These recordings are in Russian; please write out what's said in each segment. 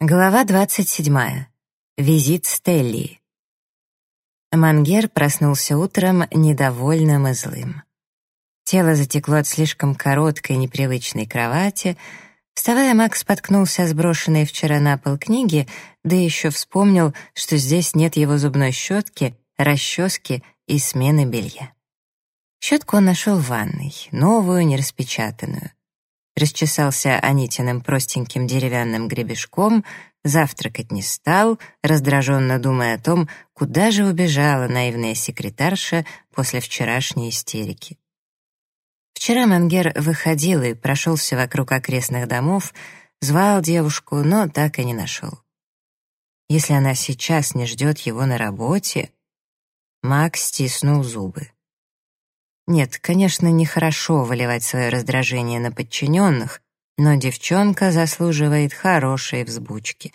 Глава 27. Визит Стелли. Мангер проснулся утром недовольным и злым. Тело затекло от слишком короткой непривычной кровати. Вставая, Макс споткнулся о сброшенной вчера на пол книги, да еще вспомнил, что здесь нет его зубной щетки, расчески и смены белья. Щетку он нашел в ванной, новую, нераспечатанную расчесался Анитиным простеньким деревянным гребешком, завтракать не стал, раздраженно думая о том, куда же убежала наивная секретарша после вчерашней истерики. Вчера Мангер выходил и прошелся вокруг окрестных домов, звал девушку, но так и не нашел. Если она сейчас не ждет его на работе... Макс стиснул зубы. Нет, конечно, нехорошо выливать свое раздражение на подчиненных, но девчонка заслуживает хорошей взбучки.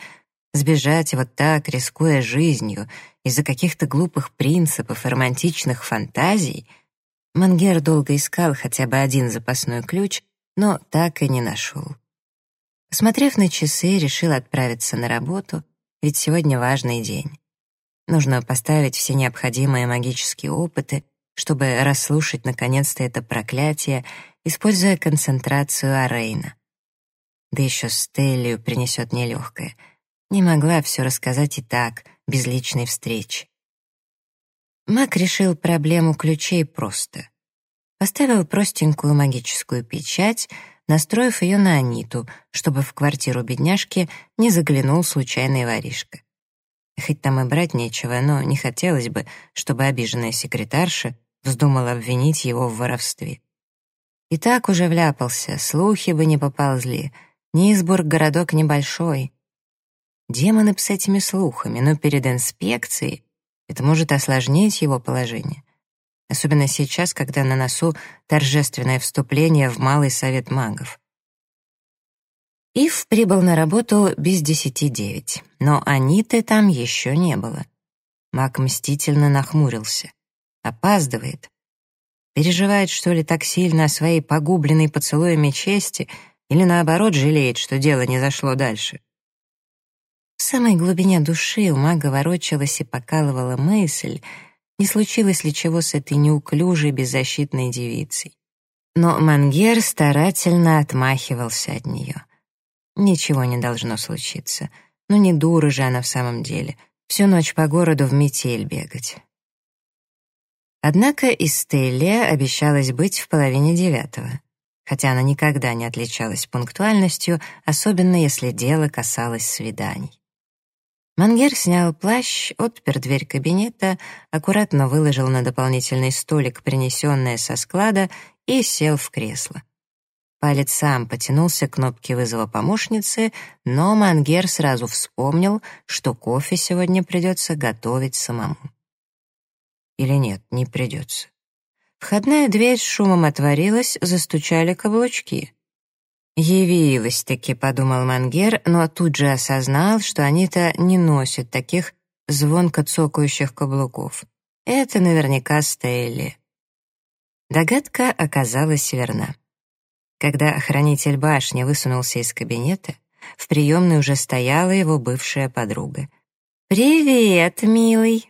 Сбежать вот так, рискуя жизнью, из-за каких-то глупых принципов и романтичных фантазий. Мангер долго искал хотя бы один запасной ключ, но так и не нашел. Посмотрев на часы, решил отправиться на работу, ведь сегодня важный день. Нужно поставить все необходимые магические опыты, чтобы расслушать наконец-то это проклятие, используя концентрацию Арейна. Да еще Стеллию принесет нелегкое. Не могла все рассказать и так, без личной встречи. Мак решил проблему ключей просто. Поставил простенькую магическую печать, настроив ее на Аниту, чтобы в квартиру бедняжки не заглянул случайный воришка. Хоть там и брать нечего, но не хотелось бы, чтобы обиженная секретарша вздумала обвинить его в воровстве. И так уже вляпался, слухи бы не поползли. Низбург — городок небольшой. Демоны с этими слухами, но перед инспекцией это может осложнить его положение. Особенно сейчас, когда на носу торжественное вступление в Малый Совет магов. Ив прибыл на работу без десяти девять, но Аниты там еще не было. Маг мстительно нахмурился. Опаздывает. Переживает, что ли, так сильно о своей погубленной поцелуями чести или, наоборот, жалеет, что дело не зашло дальше. В самой глубине души у мага ворочалась и покалывала мысль, не случилось ли чего с этой неуклюжей беззащитной девицей. Но Мангер старательно отмахивался от нее. Ничего не должно случиться. Ну не дура же она в самом деле. Всю ночь по городу в метель бегать. Однако Истелия обещалась быть в половине девятого, хотя она никогда не отличалась пунктуальностью, особенно если дело касалось свиданий. Мангер снял плащ, отпер дверь кабинета, аккуратно выложил на дополнительный столик принесенное со склада и сел в кресло. Палец сам потянулся к кнопке вызова помощницы, но Мангер сразу вспомнил, что кофе сегодня придется готовить самому. Или нет, не придется. Входная дверь с шумом отворилась, застучали каблучки. «Явилась-таки», — подумал Мангер, но тут же осознал, что они-то не носят таких звонко цокающих каблуков. Это наверняка Стелли. Догадка оказалась верна. Когда охранитель башни высунулся из кабинета, в приемной уже стояла его бывшая подруга. «Привет, милый!»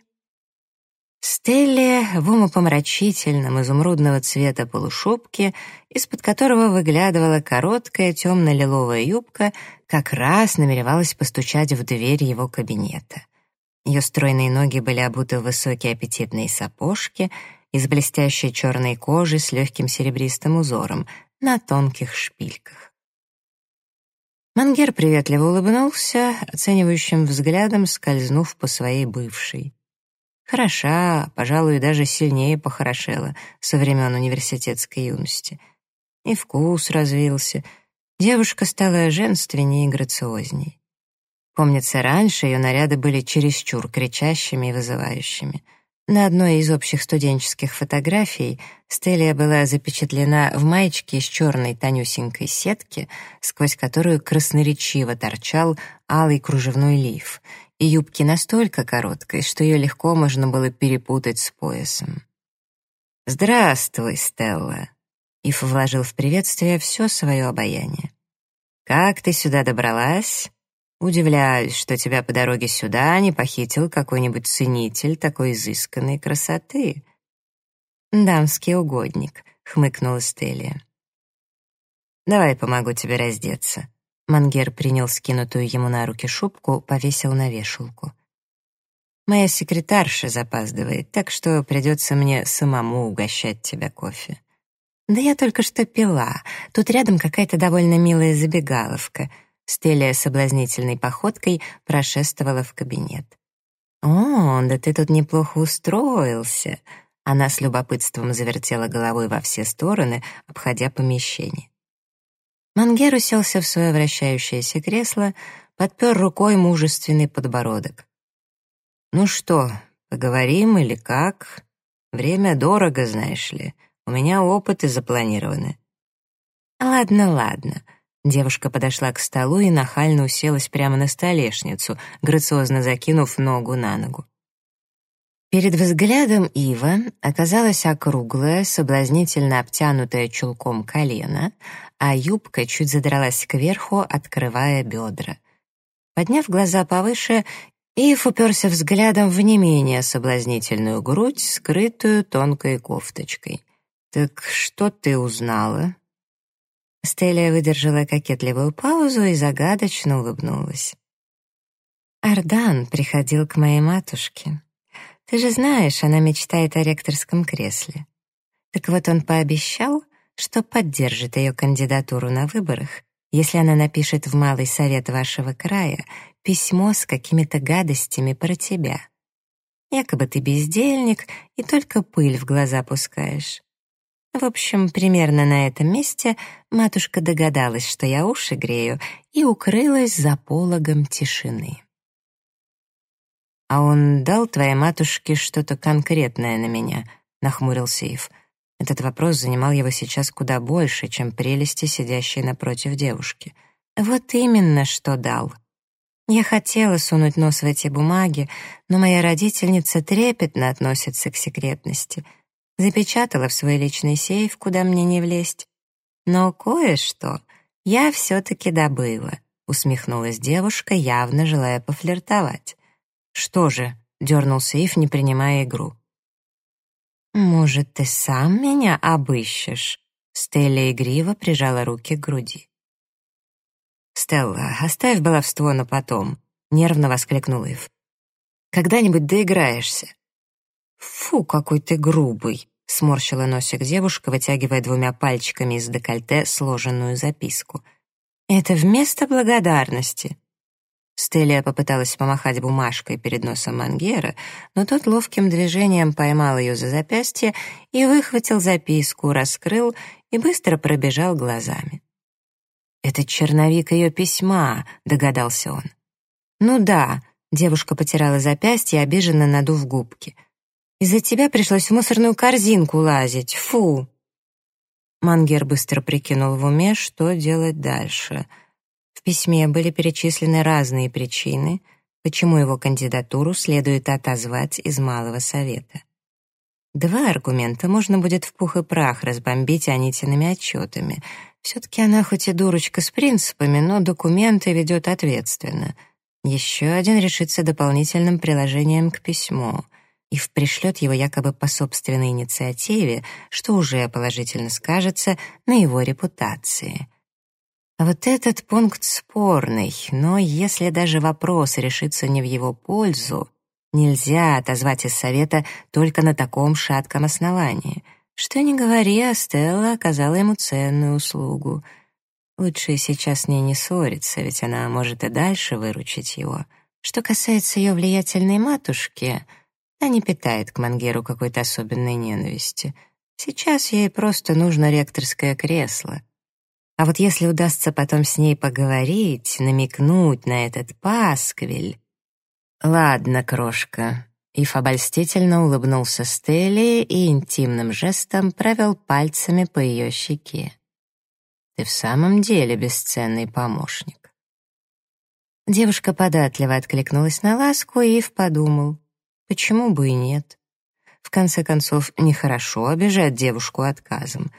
Стелли в умопомрачительном изумрудного цвета полушубке, из-под которого выглядывала короткая темно-лиловая юбка, как раз намеревалась постучать в дверь его кабинета. Ее стройные ноги были обуты в высокие аппетитные сапожки из блестящей черной кожи с легким серебристым узором на тонких шпильках. Мангер приветливо улыбнулся, оценивающим взглядом скользнув по своей бывшей. Хороша, пожалуй, даже сильнее похорошела со времен университетской юности. И вкус развился. Девушка стала женственнее и грациозней. Помнится, раньше ее наряды были чересчур кричащими и вызывающими. На одной из общих студенческих фотографий Стелия была запечатлена в маечке из черной тонюсенькой сетки, сквозь которую красноречиво торчал алый кружевной лиф, и юбки настолько короткой, что ее легко можно было перепутать с поясом. «Здравствуй, Стелла!» Иф вложил в приветствие все свое обаяние. «Как ты сюда добралась? Удивляюсь, что тебя по дороге сюда не похитил какой-нибудь ценитель такой изысканной красоты. Дамский угодник, хмыкнула Стелия. Давай помогу тебе раздеться. Мангер принял скинутую ему на руки шубку, повесил на вешалку. Моя секретарша запаздывает, так что придется мне самому угощать тебя кофе. Да я только что пила. Тут рядом какая-то довольно милая забегаловка. Стелия соблазнительной походкой прошествовала в кабинет. «О, да ты тут неплохо устроился!» Она с любопытством завертела головой во все стороны, обходя помещение. Мангер уселся в свое вращающееся кресло, подпер рукой мужественный подбородок. «Ну что, поговорим или как? Время дорого, знаешь ли. У меня опыты запланированы». «Ладно, ладно». Девушка подошла к столу и нахально уселась прямо на столешницу, грациозно закинув ногу на ногу. Перед взглядом Ива оказалась округлая, соблазнительно обтянутая чулком колено, а юбка чуть задралась кверху, открывая бедра. Подняв глаза повыше, Ив уперся взглядом в не менее соблазнительную грудь, скрытую тонкой кофточкой. «Так что ты узнала?» Стелия выдержала кокетливую паузу и загадочно улыбнулась. «Ардан приходил к моей матушке. Ты же знаешь, она мечтает о ректорском кресле. Так вот он пообещал, что поддержит ее кандидатуру на выборах, если она напишет в Малый совет вашего края письмо с какими-то гадостями про тебя. Якобы ты бездельник и только пыль в глаза пускаешь. В общем, примерно на этом месте матушка догадалась, что я уши грею, и укрылась за пологом тишины. «А он дал твоей матушке что-то конкретное на меня?» — нахмурился Ив. Этот вопрос занимал его сейчас куда больше, чем прелести, сидящей напротив девушки. «Вот именно что дал». Я хотела сунуть нос в эти бумаги, но моя родительница трепетно относится к секретности. Запечатала в свой личный сейф, куда мне не влезть. Но кое-что я все-таки добыла, усмехнулась девушка, явно желая пофлиртовать. «Что же?» — дернулся Ив, не принимая игру. «Может, ты сам меня обыщешь?» Стелла игриво прижала руки к груди. «Стелла, оставь баловство на потом», — нервно воскликнул Ив. «Когда-нибудь доиграешься». «Фу, какой ты грубый», — сморщила носик девушка, вытягивая двумя пальчиками из декольте сложенную записку. «Это вместо благодарности. Стелия попыталась помахать бумажкой перед носом Мангера, но тот ловким движением поймал ее за запястье и выхватил записку, раскрыл и быстро пробежал глазами. «Это черновик ее письма», — догадался он. «Ну да», — девушка потирала запястье, обиженно надув губки. «Из-за тебя пришлось в мусорную корзинку лазить. Фу!» Мангер быстро прикинул в уме, что делать дальше — в письме были перечислены разные причины, почему его кандидатуру следует отозвать из Малого Совета. Два аргумента можно будет в пух и прах разбомбить Анитиными отчетами. Все-таки она хоть и дурочка с принципами, но документы ведет ответственно. Еще один решится дополнительным приложением к письму. И пришлет его якобы по собственной инициативе, что уже положительно скажется на его репутации. Вот этот пункт спорный, но если даже вопрос решится не в его пользу, нельзя отозвать из совета только на таком шатком основании. Что ни говори, а Стелла оказала ему ценную услугу. Лучше сейчас с ней не ссориться, ведь она может и дальше выручить его. Что касается ее влиятельной матушки, она не питает к Мангеру какой-то особенной ненависти. Сейчас ей просто нужно ректорское кресло — а вот если удастся потом с ней поговорить, намекнуть на этот пасквиль... Ладно, крошка. Иф обольстительно улыбнулся Стелли и интимным жестом провел пальцами по ее щеке. Ты в самом деле бесценный помощник. Девушка податливо откликнулась на ласку, и Ив подумал, почему бы и нет. В конце концов, нехорошо обижать девушку отказом.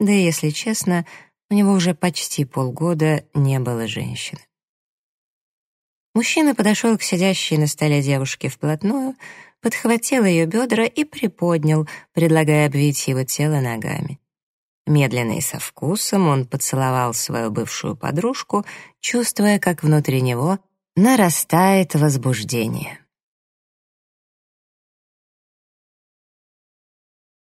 Да и, если честно, у него уже почти полгода не было женщины. Мужчина подошел к сидящей на столе девушке вплотную, подхватил ее бедра и приподнял, предлагая обвить его тело ногами. Медленно и со вкусом он поцеловал свою бывшую подружку, чувствуя, как внутри него нарастает возбуждение.